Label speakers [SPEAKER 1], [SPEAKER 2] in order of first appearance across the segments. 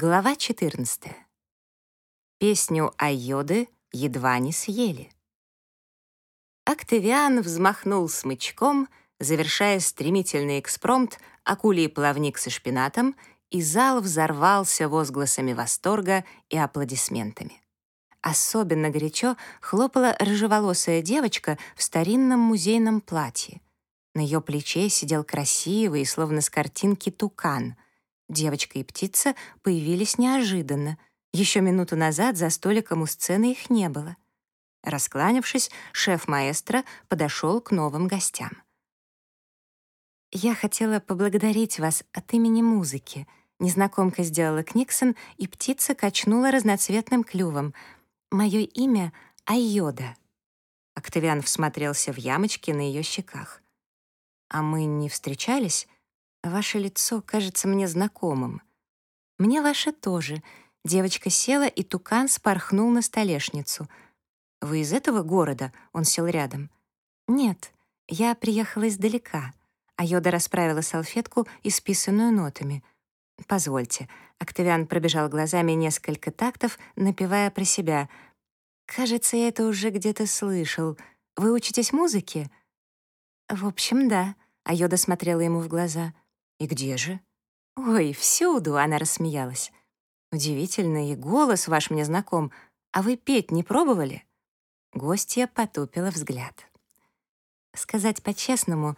[SPEAKER 1] Глава 14. Песню Айоды едва не съели. Октавиан взмахнул смычком, завершая стремительный экспромт акулий плавник со шпинатом, и зал взорвался возгласами восторга и аплодисментами. Особенно горячо хлопала рыжеволосая девочка в старинном музейном платье. На ее плече сидел красивый, словно с картинки, тукан — Девочка и птица появились неожиданно. Еще минуту назад за столиком у сцены их не было. Раскланявшись, шеф-маэстро подошел к новым гостям. «Я хотела поблагодарить вас от имени музыки», Незнакомка сделала книксон, и птица качнула разноцветным клювом. «Мое имя — Айода». Октавиан всмотрелся в ямочки на ее щеках. «А мы не встречались?» Ваше лицо кажется мне знакомым. Мне ваше тоже. Девочка села, и тукан спорхнул на столешницу. Вы из этого города? Он сел рядом. Нет, я приехала издалека. А Йода расправила салфетку, исписанную нотами. Позвольте. Октавиан пробежал глазами несколько тактов, напевая про себя. Кажется, я это уже где-то слышал. Вы учитесь музыке? В общем, да. А Йода смотрела ему в глаза. «И где же?» «Ой, всюду!» — она рассмеялась. «Удивительно, и голос ваш мне знаком. А вы петь не пробовали?» Гостья потупила взгляд. «Сказать по-честному,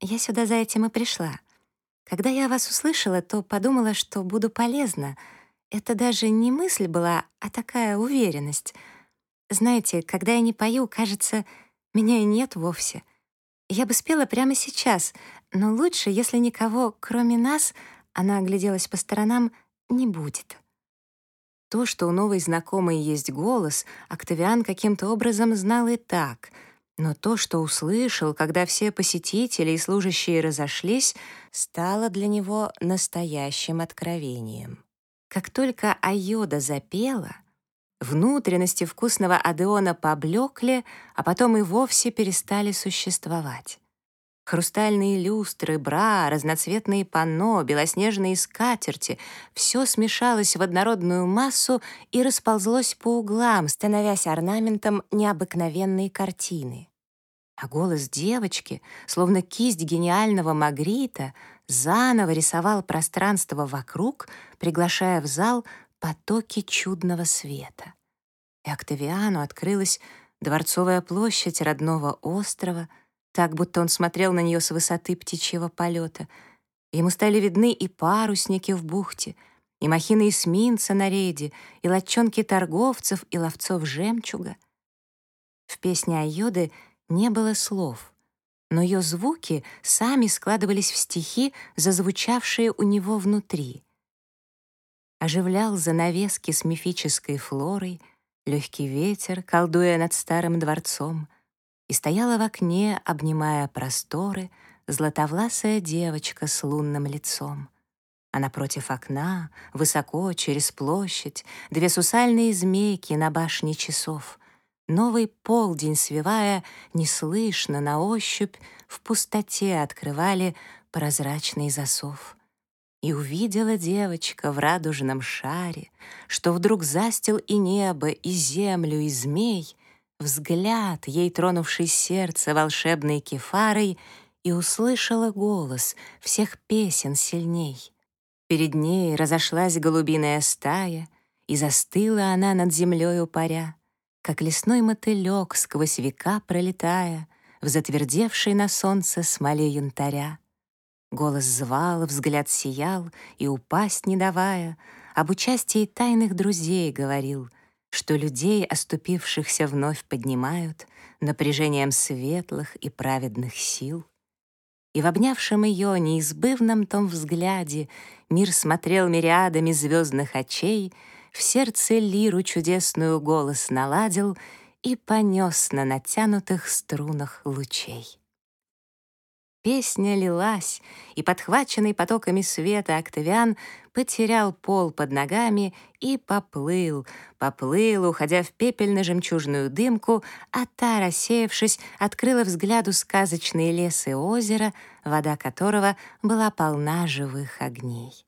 [SPEAKER 1] я сюда за этим и пришла. Когда я вас услышала, то подумала, что буду полезна. Это даже не мысль была, а такая уверенность. Знаете, когда я не пою, кажется, меня и нет вовсе. Я бы спела прямо сейчас, но лучше, если никого, кроме нас, она огляделась по сторонам, не будет. То, что у новой знакомой есть голос, Октавиан каким-то образом знал и так, но то, что услышал, когда все посетители и служащие разошлись, стало для него настоящим откровением. Как только Айода запела, внутренности вкусного Адеона поблекли, а потом и вовсе перестали существовать. Хрустальные люстры, бра, разноцветные панно, белоснежные скатерти — все смешалось в однородную массу и расползлось по углам, становясь орнаментом необыкновенной картины. А голос девочки, словно кисть гениального Магрита, заново рисовал пространство вокруг, приглашая в зал потоки чудного света. И Октавиану открылась дворцовая площадь родного острова — так, будто он смотрел на нее с высоты птичьего полета. Ему стали видны и парусники в бухте, и махины эсминца на рейде, и лодчонки торговцев, и ловцов жемчуга. В песне Айоды не было слов, но ее звуки сами складывались в стихи, зазвучавшие у него внутри. Оживлял занавески с мифической флорой, легкий ветер, колдуя над старым дворцом — и стояла в окне, обнимая просторы, златовласая девочка с лунным лицом. А напротив окна, высоко, через площадь, две сусальные змейки на башне часов. Новый полдень свивая, неслышно, на ощупь, в пустоте открывали прозрачный засов. И увидела девочка в радужном шаре, Что вдруг застил и небо, и землю, и змей, взгляд, ей тронувший сердце волшебной кефарой, и услышала голос всех песен сильней. Перед ней разошлась голубиная стая, и застыла она над землею паря, как лесной мотылек сквозь века пролетая, в затвердевшей на солнце смоле янтаря. Голос звал, взгляд сиял, и упасть не давая, об участии тайных друзей говорил — что людей, оступившихся, вновь поднимают напряжением светлых и праведных сил. И в обнявшем ее неизбывном том взгляде мир смотрел мириадами звездных очей, в сердце лиру чудесную голос наладил и понес на натянутых струнах лучей. Песня лилась, и, подхваченный потоками света, Октавиан потерял пол под ногами и поплыл, поплыл, уходя в пепельно-жемчужную дымку, а та, рассеявшись, открыла взгляду сказочные лесы озера, вода которого была полна живых огней.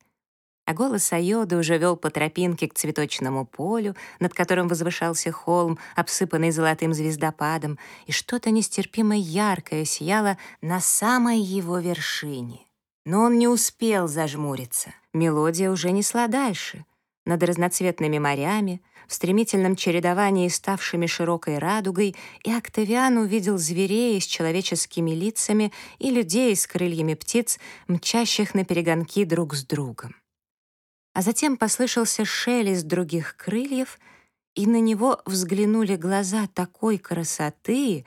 [SPEAKER 1] А голос Айоды уже вел по тропинке к цветочному полю, над которым возвышался холм, обсыпанный золотым звездопадом, и что-то нестерпимо яркое сияло на самой его вершине. Но он не успел зажмуриться. Мелодия уже несла дальше. Над разноцветными морями, в стремительном чередовании ставшими широкой радугой, и Октавиан увидел зверей с человеческими лицами и людей с крыльями птиц, мчащих на перегонки друг с другом а затем послышался шелест других крыльев, и на него взглянули глаза такой красоты,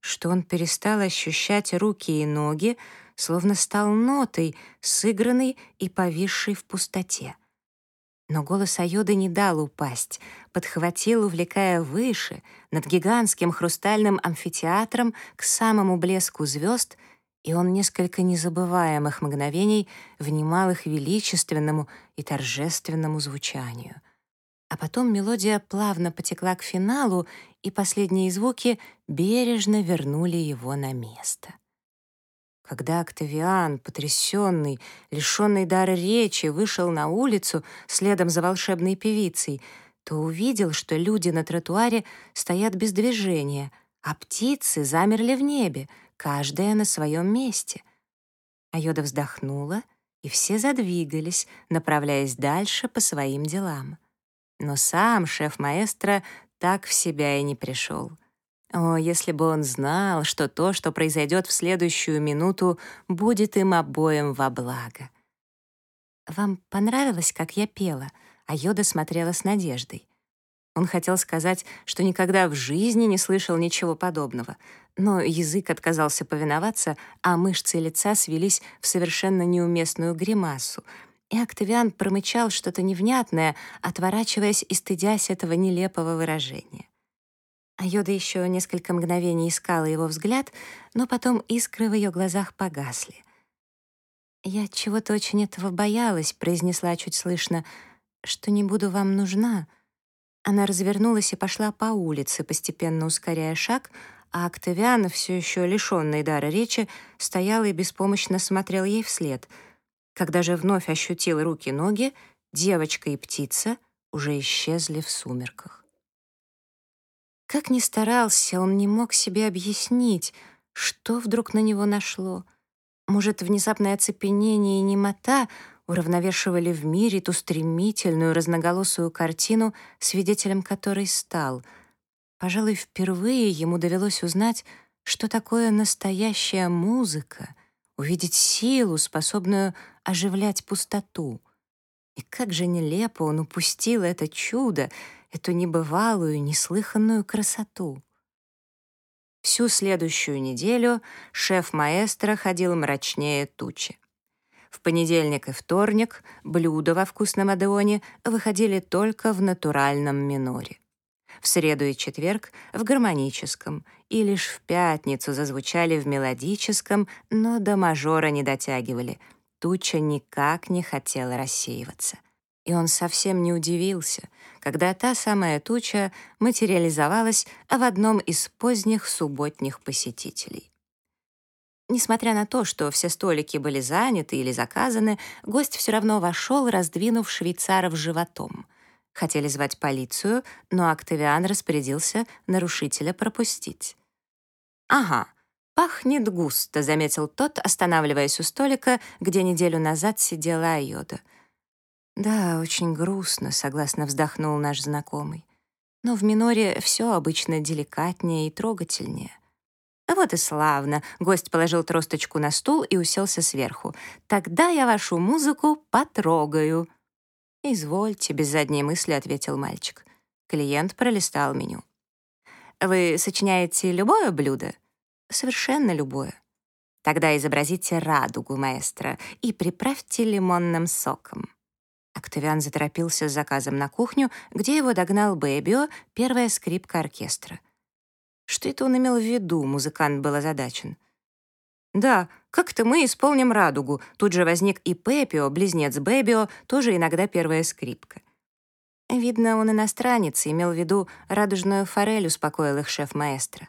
[SPEAKER 1] что он перестал ощущать руки и ноги, словно стал нотой, сыгранной и повисшей в пустоте. Но голос Айоды не дал упасть, подхватил, увлекая выше, над гигантским хрустальным амфитеатром к самому блеску звезд — и он несколько незабываемых мгновений внимал их величественному и торжественному звучанию. А потом мелодия плавно потекла к финалу, и последние звуки бережно вернули его на место. Когда Октавиан, потрясенный, лишенный дара речи, вышел на улицу следом за волшебной певицей, то увидел, что люди на тротуаре стоят без движения, а птицы замерли в небе — каждая на своем месте. Айода вздохнула, и все задвигались, направляясь дальше по своим делам. Но сам шеф-маэстро так в себя и не пришел. О, если бы он знал, что то, что произойдет в следующую минуту, будет им обоим во благо. «Вам понравилось, как я пела?» А Йода смотрела с надеждой. Он хотел сказать, что никогда в жизни не слышал ничего подобного, но язык отказался повиноваться, а мышцы лица свелись в совершенно неуместную гримасу, и Октавиан промычал что-то невнятное, отворачиваясь и стыдясь этого нелепого выражения. А Йода еще несколько мгновений искала его взгляд, но потом искры в ее глазах погасли. «Я чего-то очень этого боялась», — произнесла чуть слышно, — «что не буду вам нужна». Она развернулась и пошла по улице, постепенно ускоряя шаг, а Октавиан, все еще лишенный дара речи, стоял и беспомощно смотрел ей вслед. Когда же вновь ощутил руки-ноги, девочка и птица уже исчезли в сумерках. Как ни старался, он не мог себе объяснить, что вдруг на него нашло. Может, внезапное оцепенение и немота — уравновешивали в мире ту стремительную разноголосую картину, свидетелем которой стал. Пожалуй, впервые ему довелось узнать, что такое настоящая музыка, увидеть силу, способную оживлять пустоту. И как же нелепо он упустил это чудо, эту небывалую, неслыханную красоту. Всю следующую неделю шеф-маэстро ходил мрачнее тучи. В понедельник и вторник блюда во вкусном Адеоне выходили только в натуральном миноре. В среду и четверг — в гармоническом, и лишь в пятницу зазвучали в мелодическом, но до мажора не дотягивали. Туча никак не хотела рассеиваться. И он совсем не удивился, когда та самая туча материализовалась в одном из поздних субботних посетителей. Несмотря на то, что все столики были заняты или заказаны, гость все равно вошел, раздвинув швейцаров животом. Хотели звать полицию, но Октавиан распорядился нарушителя пропустить. «Ага, пахнет густо», — заметил тот, останавливаясь у столика, где неделю назад сидела Айода. «Да, очень грустно», — согласно вздохнул наш знакомый. «Но в миноре все обычно деликатнее и трогательнее». «Вот и славно!» — гость положил тросточку на стул и уселся сверху. «Тогда я вашу музыку потрогаю». «Извольте», — без задней мысли ответил мальчик. Клиент пролистал меню. «Вы сочиняете любое блюдо?» «Совершенно любое». «Тогда изобразите радугу, маэстро, и приправьте лимонным соком». Октавиан заторопился с заказом на кухню, где его догнал Бэбио, первая скрипка оркестра. Что это он имел в виду, музыкант был озадачен. «Да, как-то мы исполним радугу». Тут же возник и Пепио, близнец Бэбио, тоже иногда первая скрипка. Видно, он иностранец, имел в виду радужную форель, успокоил их шеф-маэстро.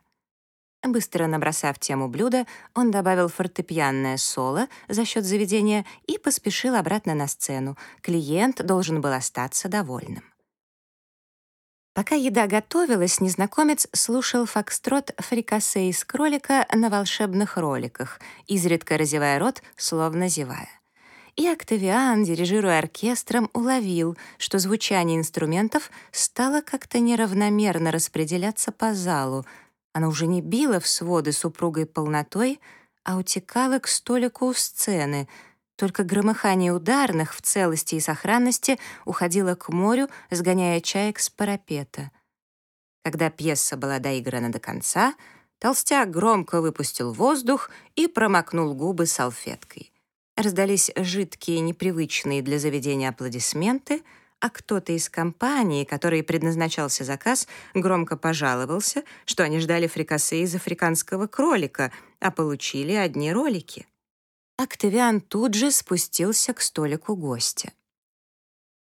[SPEAKER 1] Быстро набросав тему блюда, он добавил фортепианное соло за счет заведения и поспешил обратно на сцену. Клиент должен был остаться довольным. Пока еда готовилась, незнакомец слушал фокстрот фрикасе из кролика на волшебных роликах, изредка разевая рот, словно зевая. И Октавиан, дирижируя оркестром, уловил, что звучание инструментов стало как-то неравномерно распределяться по залу — она уже не била в своды супругой полнотой, а утекала к столику у сцены. Только громыхание ударных в целости и сохранности уходило к морю, сгоняя чаек с парапета. Когда пьеса была доиграна до конца, толстяк громко выпустил воздух и промокнул губы салфеткой. Раздались жидкие, непривычные для заведения аплодисменты — а кто-то из компании, которой предназначался заказ, громко пожаловался, что они ждали фрикасе из африканского кролика, а получили одни ролики. Октавиан тут же спустился к столику гостя.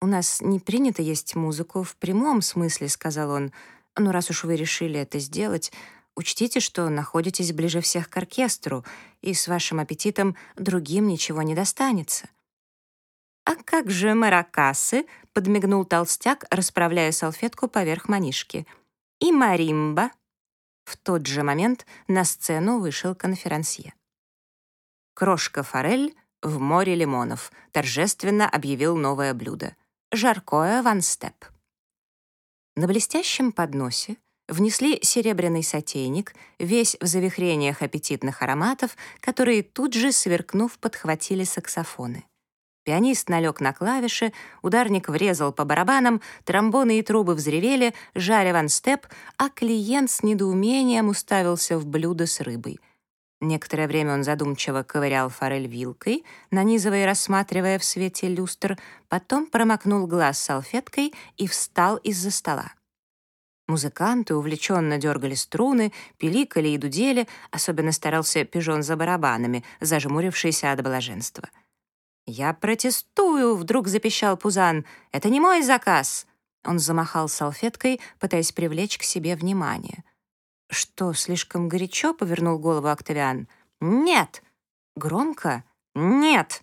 [SPEAKER 1] «У нас не принято есть музыку в прямом смысле», — сказал он. «Но раз уж вы решили это сделать, учтите, что находитесь ближе всех к оркестру, и с вашим аппетитом другим ничего не достанется». «А как же маракасы?» — подмигнул толстяк, расправляя салфетку поверх манишки. «И маримба?» В тот же момент на сцену вышел конферансье. «Крошка-форель в море лимонов», — торжественно объявил новое блюдо. «Жаркое ванстеп». На блестящем подносе внесли серебряный сотейник, весь в завихрениях аппетитных ароматов, которые тут же, сверкнув, подхватили саксофоны. Пианист налег на клавиши, ударник врезал по барабанам, тромбоны и трубы взревели, жаря ванстеп, а клиент с недоумением уставился в блюдо с рыбой. Некоторое время он задумчиво ковырял форель вилкой, нанизывая и рассматривая в свете люстр, потом промокнул глаз салфеткой и встал из-за стола. Музыканты увлеченно дергали струны, пиликали и дудели, особенно старался пижон за барабанами, зажмурившийся от блаженства — «Я протестую!» — вдруг запищал Пузан. «Это не мой заказ!» Он замахал салфеткой, пытаясь привлечь к себе внимание. «Что, слишком горячо?» — повернул голову Октавиан. «Нет!» «Громко?» «Нет!»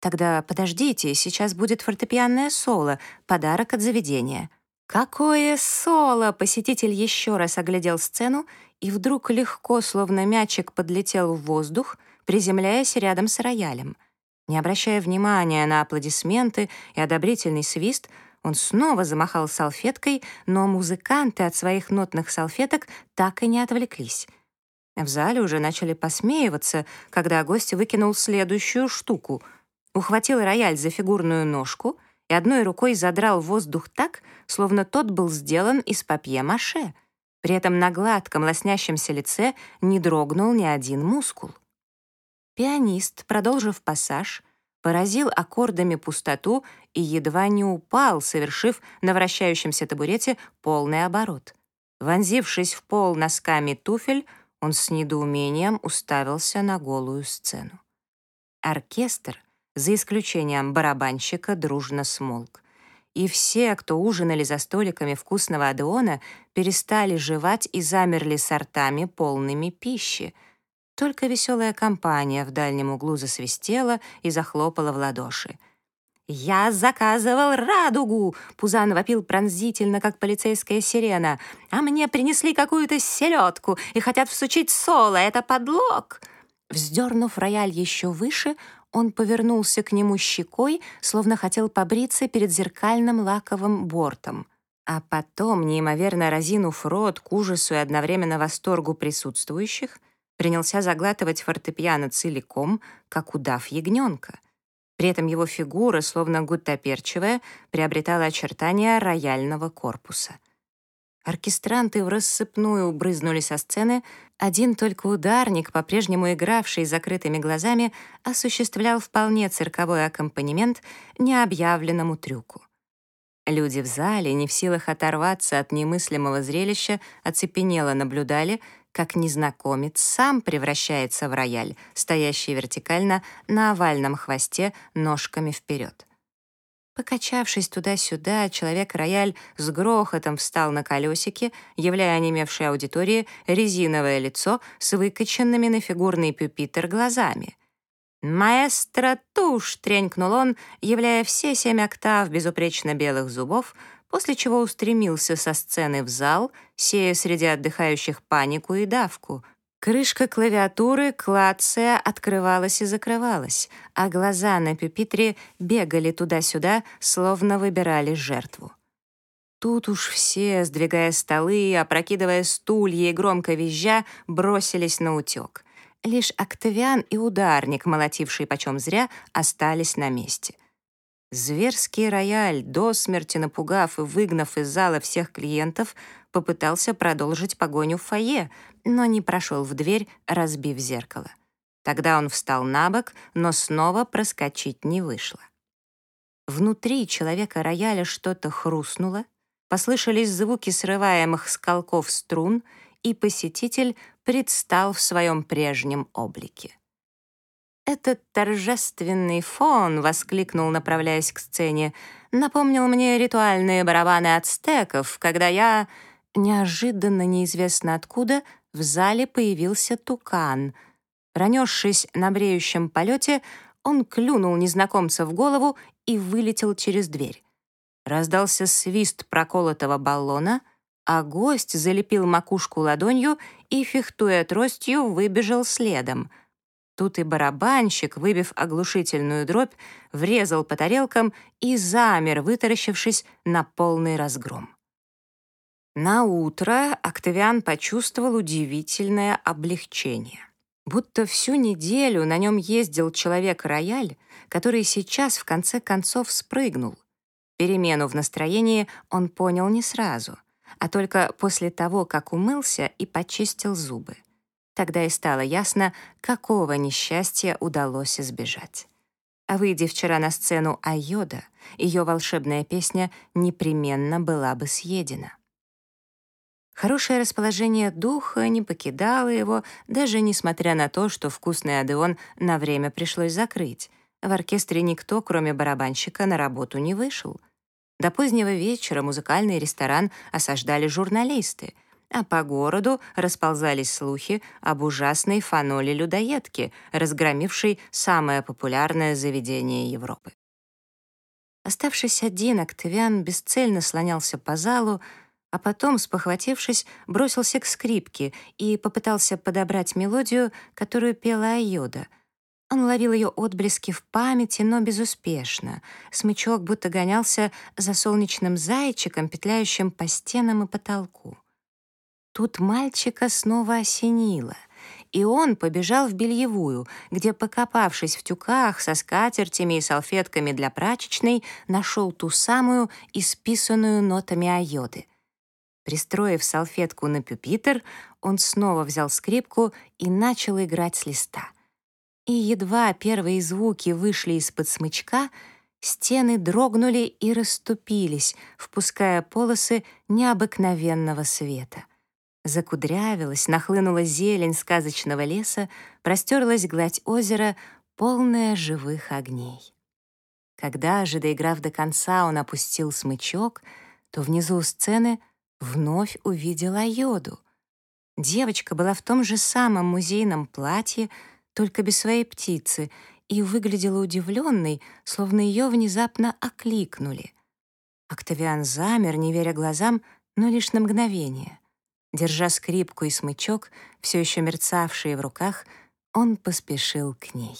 [SPEAKER 1] «Тогда подождите, сейчас будет фортепианное соло, подарок от заведения». «Какое соло!» — посетитель еще раз оглядел сцену и вдруг легко, словно мячик, подлетел в воздух, приземляясь рядом с роялем — не обращая внимания на аплодисменты и одобрительный свист, он снова замахал салфеткой, но музыканты от своих нотных салфеток так и не отвлеклись. В зале уже начали посмеиваться, когда гость выкинул следующую штуку. Ухватил рояль за фигурную ножку и одной рукой задрал воздух так, словно тот был сделан из папье-маше. При этом на гладком лоснящемся лице не дрогнул ни один мускул. Пианист, продолжив пассаж, поразил аккордами пустоту и едва не упал, совершив на вращающемся табурете полный оборот. Вонзившись в пол носками туфель, он с недоумением уставился на голую сцену. Оркестр, за исключением барабанщика, дружно смолк. И все, кто ужинали за столиками вкусного адеона, перестали жевать и замерли сортами полными пищи — только веселая компания в дальнем углу засвистела и захлопала в ладоши. «Я заказывал радугу!» — Пузан вопил пронзительно, как полицейская сирена. «А мне принесли какую-то селедку и хотят всучить соло. Это подлог!» Вздернув рояль еще выше, он повернулся к нему щекой, словно хотел побриться перед зеркальным лаковым бортом. А потом, неимоверно разинув рот к ужасу и одновременно восторгу присутствующих, принялся заглатывать фортепиано целиком, как удав ягненка. При этом его фигура, словно гуттаперчевая, приобретала очертания рояльного корпуса. Оркестранты в рассыпную брызнули со сцены, один только ударник, по-прежнему игравший закрытыми глазами, осуществлял вполне цирковой аккомпанемент необъявленному трюку. Люди в зале, не в силах оторваться от немыслимого зрелища, оцепенело наблюдали, как незнакомец сам превращается в рояль, стоящий вертикально на овальном хвосте ножками вперед. Покачавшись туда-сюда, человек-рояль с грохотом встал на колесики, являя онемевшей аудитории резиновое лицо с выкоченными на фигурный пюпитер глазами. «Маэстро тушь!» — тренькнул он, являя все семь октав безупречно белых зубов, после чего устремился со сцены в зал, сея среди отдыхающих панику и давку. Крышка клавиатуры, клацая, открывалась и закрывалась, а глаза на пюпитре бегали туда-сюда, словно выбирали жертву. Тут уж все, сдвигая столы, опрокидывая стулья и громко визжа, бросились на утек. Лишь Октавиан и ударник, молотивший почем зря, остались на месте. Зверский рояль, до смерти напугав и выгнав из зала всех клиентов, попытался продолжить погоню в фойе, но не прошел в дверь, разбив зеркало. Тогда он встал на бок, но снова проскочить не вышло. Внутри человека рояля что-то хрустнуло, послышались звуки срываемых с колков струн, и посетитель предстал в своем прежнем облике. «Этот торжественный фон», — воскликнул, направляясь к сцене, «напомнил мне ритуальные барабаны ацтеков, когда я...» Неожиданно, неизвестно откуда, в зале появился тукан. Пронесшись на бреющем полете, он клюнул незнакомца в голову и вылетел через дверь. Раздался свист проколотого баллона, а гость залепил макушку ладонью и, фехтуя тростью, выбежал следом. Тут и барабанщик, выбив оглушительную дробь, врезал по тарелкам и замер, вытаращившись на полный разгром. На утро Октавиан почувствовал удивительное облегчение. Будто всю неделю на нем ездил человек-рояль, который сейчас в конце концов спрыгнул. Перемену в настроении он понял не сразу, а только после того, как умылся и почистил зубы. Тогда и стало ясно, какого несчастья удалось избежать. А выйдя вчера на сцену Айода, ее волшебная песня непременно была бы съедена. Хорошее расположение духа не покидало его, даже несмотря на то, что вкусный Адеон на время пришлось закрыть. В оркестре никто, кроме барабанщика, на работу не вышел. До позднего вечера музыкальный ресторан осаждали журналисты, а по городу расползались слухи об ужасной фаноле-людоедке, разгромившей самое популярное заведение Европы. Оставшись один, Октавиан бесцельно слонялся по залу, а потом, спохватившись, бросился к скрипке и попытался подобрать мелодию, которую пела Айода. Он ловил ее отблески в памяти, но безуспешно. Смычок будто гонялся за солнечным зайчиком, петляющим по стенам и потолку. Тут мальчика снова осенило, и он побежал в бельевую, где, покопавшись в тюках со скатертями и салфетками для прачечной, нашел ту самую, исписанную нотами айоды. Пристроив салфетку на пюпитер, он снова взял скрипку и начал играть с листа. И едва первые звуки вышли из-под смычка, стены дрогнули и расступились, впуская полосы необыкновенного света. Закудрявилась, нахлынула зелень сказочного леса, простерлась гладь озера, полная живых огней. Когда же, доиграв до конца, он опустил смычок, то внизу у сцены — вновь увидела йоду. Девочка была в том же самом музейном платье, только без своей птицы, и выглядела удивленной, словно ее внезапно окликнули. Октавиан замер, не веря глазам, но лишь на мгновение. Держа скрипку и смычок, все еще мерцавшие в руках, он поспешил к ней.